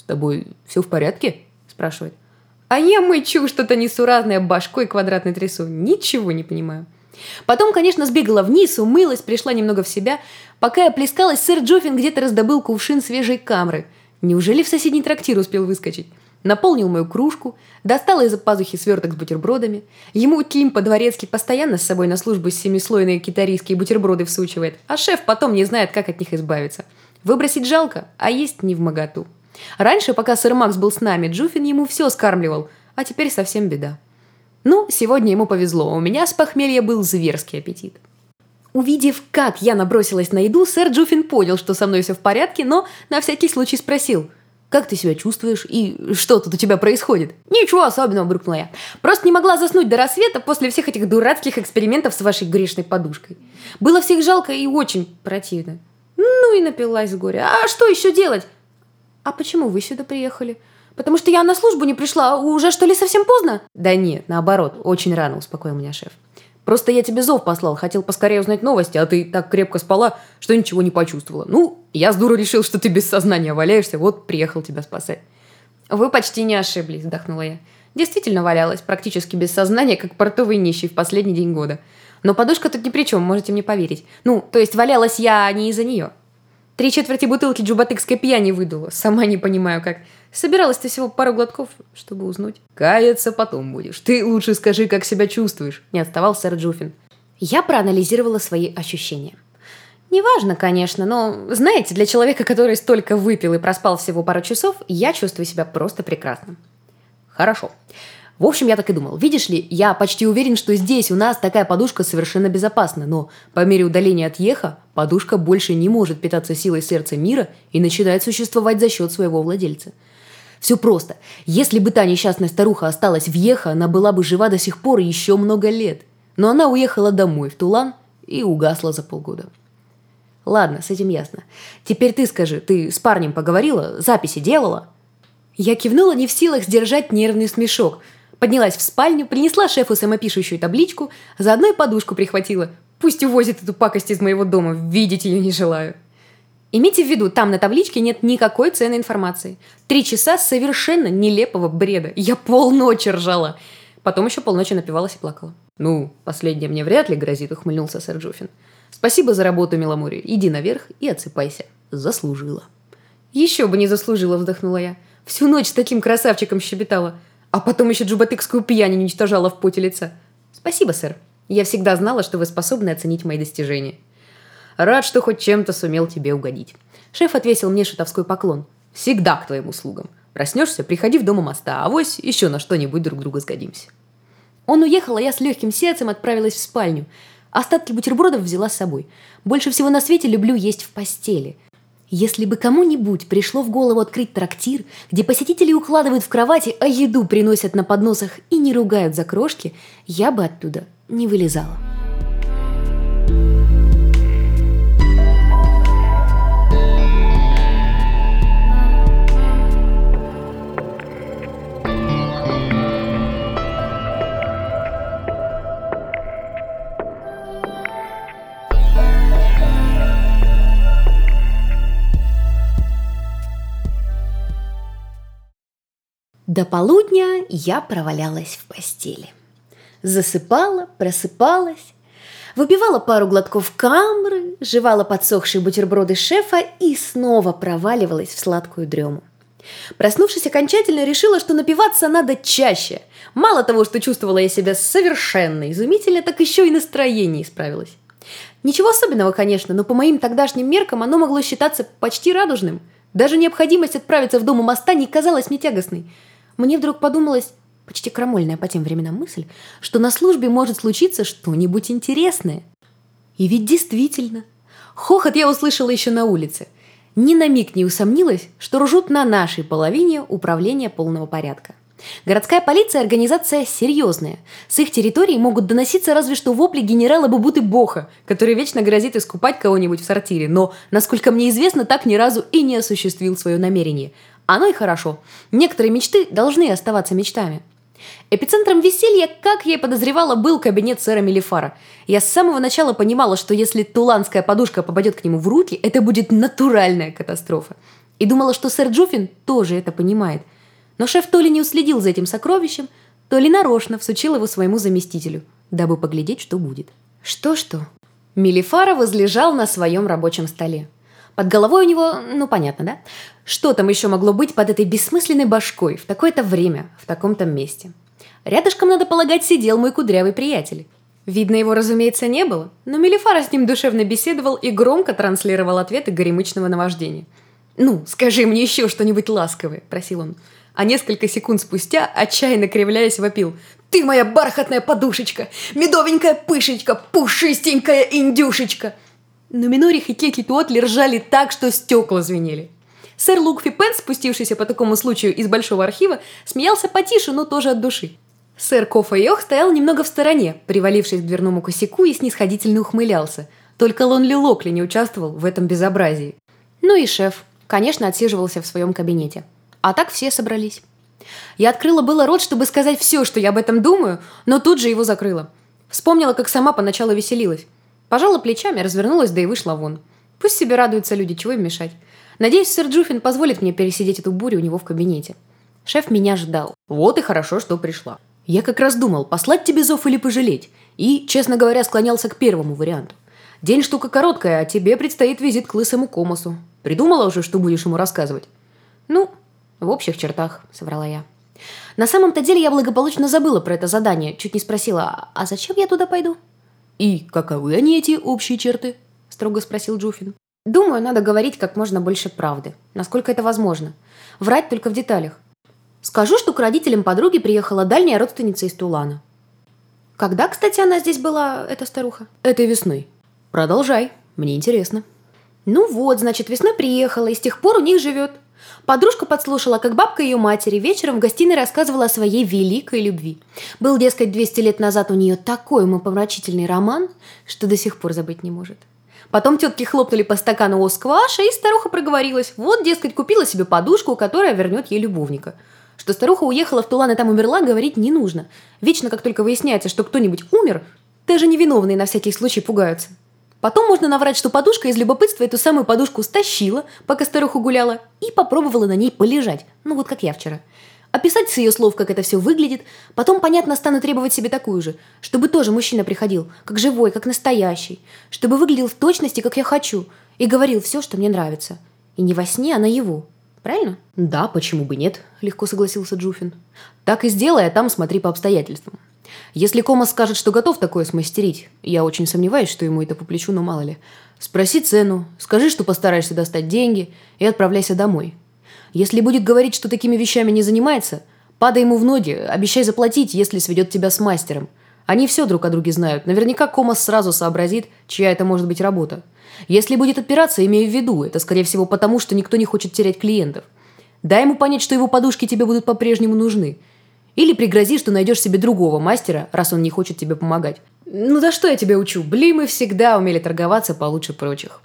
«С тобой все в порядке?» – спрашивает. А я мычу что-то несуразное башкой квадратной трясу. Ничего не понимаю. Потом, конечно, сбегала вниз, умылась, пришла немного в себя. Пока я плескалась, сэр Джоффин где-то раздобыл кувшин свежей камры. Неужели в соседний трактир успел выскочить? Наполнил мою кружку, достал из-за пазухи сверток с бутербродами. Ему Клим по-дворецки постоянно с собой на службу семислойные китарийские бутерброды всучивает, а шеф потом не знает, как от них избавиться. Выбросить жалко, а есть не в моготу. Раньше, пока сэр Макс был с нами, Джуфин ему все скармливал, а теперь совсем беда. Ну, сегодня ему повезло, у меня с похмелья был зверский аппетит. Увидев, как я набросилась на еду, сэр Джуфин понял, что со мной все в порядке, но на всякий случай спросил, «Как ты себя чувствуешь и что тут у тебя происходит?» «Ничего особенного», — брукнула я. «Просто не могла заснуть до рассвета после всех этих дурацких экспериментов с вашей грешной подушкой. Было всех жалко и очень противно». Ну и напилась с горя. «А что еще делать?» «А почему вы сюда приехали?» «Потому что я на службу не пришла. Уже что ли совсем поздно?» «Да нет, наоборот, очень рано», — успокоил меня шеф. Просто я тебе зов послал, хотел поскорее узнать новости, а ты так крепко спала, что ничего не почувствовала. Ну, я с дуру решил, что ты без сознания валяешься, вот приехал тебя спасать. Вы почти не ошиблись, вздохнула я. Действительно валялась, практически без сознания, как портовый нищий в последний день года. Но подушка тут ни при чем, можете мне поверить. Ну, то есть валялась я не из-за нее. Три четверти бутылки джубатыкской пьяни выдула. Сама не понимаю, как. Собиралась-то всего пару глотков, чтобы уснуть. Каяться потом будешь. Ты лучше скажи, как себя чувствуешь. Не отставал сэр Джуфин. Я проанализировала свои ощущения. Неважно, конечно, но, знаете, для человека, который столько выпил и проспал всего пару часов, я чувствую себя просто прекрасно. Хорошо. В общем, я так и думал. Видишь ли, я почти уверен, что здесь у нас такая подушка совершенно безопасна, но по мере удаления от Еха подушка больше не может питаться силой сердца мира и начинает существовать за счет своего владельца. Все просто. Если бы та несчастная старуха осталась в Еха, она была бы жива до сих пор еще много лет. Но она уехала домой, в Тулан, и угасла за полгода. Ладно, с этим ясно. Теперь ты скажи, ты с парнем поговорила, записи делала? Я кивнула не в силах сдержать нервный смешок – Поднялась в спальню, принесла шефу самопишущую табличку, заодно и подушку прихватила. Пусть увозит эту пакость из моего дома, видеть ее не желаю. Имейте в виду, там на табличке нет никакой ценной информации. Три часа совершенно нелепого бреда. Я полночи ржала. Потом еще полночи напивалась и плакала. «Ну, последнее мне вряд ли грозит», — ухмыльнулся сэр Джоффин. «Спасибо за работу, Миломори. Иди наверх и отсыпайся. Заслужила». «Еще бы не заслужила», — вздохнула я. «Всю ночь с таким красавчиком щебетала. А потом еще джубатыкскую пьянь уничтожала в поте лица. Спасибо, сэр. Я всегда знала, что вы способны оценить мои достижения. Рад, что хоть чем-то сумел тебе угодить. Шеф отвесил мне шутовской поклон. Всегда к твоим услугам. Проснешься, приходи в дом у моста, а вось еще на что-нибудь друг друга сгодимся. Он уехал, а я с легким сердцем отправилась в спальню. Остатки бутербродов взяла с собой. Больше всего на свете люблю есть в постели. Если бы кому-нибудь пришло в голову открыть трактир, где посетители укладывают в кровати, а еду приносят на подносах и не ругают за крошки, я бы оттуда не вылезала. До полудня я провалялась в постели. Засыпала, просыпалась, выпивала пару глотков камры, жевала подсохшие бутерброды шефа и снова проваливалась в сладкую дрему. Проснувшись окончательно, решила, что напиваться надо чаще. Мало того, что чувствовала я себя совершенно изумительно, так еще и настроение исправилось. Ничего особенного, конечно, но по моим тогдашним меркам оно могло считаться почти радужным. Даже необходимость отправиться в дом у моста не казалась мне тягостной – мне вдруг подумалось, почти крамольная по тем временам мысль, что на службе может случиться что-нибудь интересное. И ведь действительно. Хохот я услышала еще на улице. Ни на миг не усомнилась, что ржут на нашей половине управления полного порядка. Городская полиция – организация серьезная. С их территории могут доноситься разве что вопли генерала Бабуты Боха, который вечно грозит искупать кого-нибудь в сортире, но, насколько мне известно, так ни разу и не осуществил свое намерение. Оно и хорошо. Некоторые мечты должны оставаться мечтами. Эпицентром веселья, как я и подозревала, был кабинет сэра Мелифара. Я с самого начала понимала, что если туланская подушка попадет к нему в руки, это будет натуральная катастрофа. И думала, что сэр Джуфин тоже это понимает. Но шеф то ли не уследил за этим сокровищем, то ли нарочно всучил его своему заместителю, дабы поглядеть, что будет. Что-что? Мелифара возлежал на своем рабочем столе. Под головой у него, ну понятно, да? Что там еще могло быть под этой бессмысленной башкой в такое-то время, в таком-то месте? Рядышком, надо полагать, сидел мой кудрявый приятель. Видно, его, разумеется, не было, но Мелифара с ним душевно беседовал и громко транслировал ответы горемычного наваждения. «Ну, скажи мне еще что-нибудь ласковое», – просил он. А несколько секунд спустя, отчаянно кривляясь, вопил. «Ты моя бархатная подушечка! Медовенькая пышечка! Пушистенькая индюшечка!» Но Минорих и Кеки Туотли ржали так, что стекла звенели. Сэр Лукфи Пен, спустившийся по такому случаю из большого архива, смеялся потише, но тоже от души. Сэр Кофа Йох стоял немного в стороне, привалившись к дверному косяку и снисходительно ухмылялся. Только Лонли Локли не участвовал в этом безобразии. Ну и шеф, конечно, отсиживался в своем кабинете. А так все собрались. Я открыла было рот, чтобы сказать все, что я об этом думаю, но тут же его закрыла. Вспомнила, как сама поначалу веселилась. Пожала плечами, развернулась, да и вышла вон. Пусть себе радуются люди, чего им мешать. Надеюсь, сэр Джуфин позволит мне пересидеть эту бурю у него в кабинете. Шеф меня ждал. Вот и хорошо, что пришла. Я как раз думал, послать тебе зов или пожалеть. И, честно говоря, склонялся к первому варианту. День штука короткая, а тебе предстоит визит к лысому комосу. Придумала уже, что будешь ему рассказывать? Ну, в общих чертах, соврала я. На самом-то деле я благополучно забыла про это задание, чуть не спросила, а зачем я туда пойду? И каковы они, эти общие черты? Строго спросил Джуфин. Думаю, надо говорить как можно больше правды, насколько это возможно. Врать только в деталях. Скажу, что к родителям подруги приехала дальняя родственница из Тулана. Когда, кстати, она здесь была, эта старуха? Этой весной. Продолжай, мне интересно. Ну вот, значит, весной приехала и с тех пор у них живет. Подружка подслушала, как бабка ее матери вечером в гостиной рассказывала о своей великой любви. Был, дескать, 200 лет назад у нее такой умопомрачительный роман, что до сих пор забыть не может. Потом тетки хлопнули по стакану оскваша, и старуха проговорилась. Вот, дескать, купила себе подушку, которая вернет ей любовника. Что старуха уехала в Тулан и там умерла, говорить не нужно. Вечно, как только выясняется, что кто-нибудь умер, даже невиновные на всякий случай пугаются. Потом можно наврать, что подушка из любопытства эту самую подушку стащила, пока старуха гуляла, и попробовала на ней полежать. Ну вот как я вчера. Описать с ее слов, как это все выглядит. Потом, понятно, стану требовать себе такую же. Чтобы тоже мужчина приходил, как живой, как настоящий. Чтобы выглядел в точности, как я хочу. И говорил все, что мне нравится. И не во сне, а наяву. Правильно? Да, почему бы нет, легко согласился Джуфин. Так и сделай, а там смотри по обстоятельствам. Если Кома скажет, что готов такое смастерить, я очень сомневаюсь, что ему это по плечу, но мало ли. Спроси цену, скажи, что постараешься достать деньги и отправляйся домой. Если будет говорить, что такими вещами не занимается, падай ему в ноги, обещай заплатить, если сведет тебя с мастером. Они все друг о друге знают. Наверняка Комас сразу сообразит, чья это может быть работа. Если будет отпираться, имею в виду, это, скорее всего, потому, что никто не хочет терять клиентов. Дай ему понять, что его подушки тебе будут по-прежнему нужны. Или пригрози, что найдешь себе другого мастера, раз он не хочет тебе помогать. Ну да что я тебя учу? Блимы всегда умели торговаться получше прочих.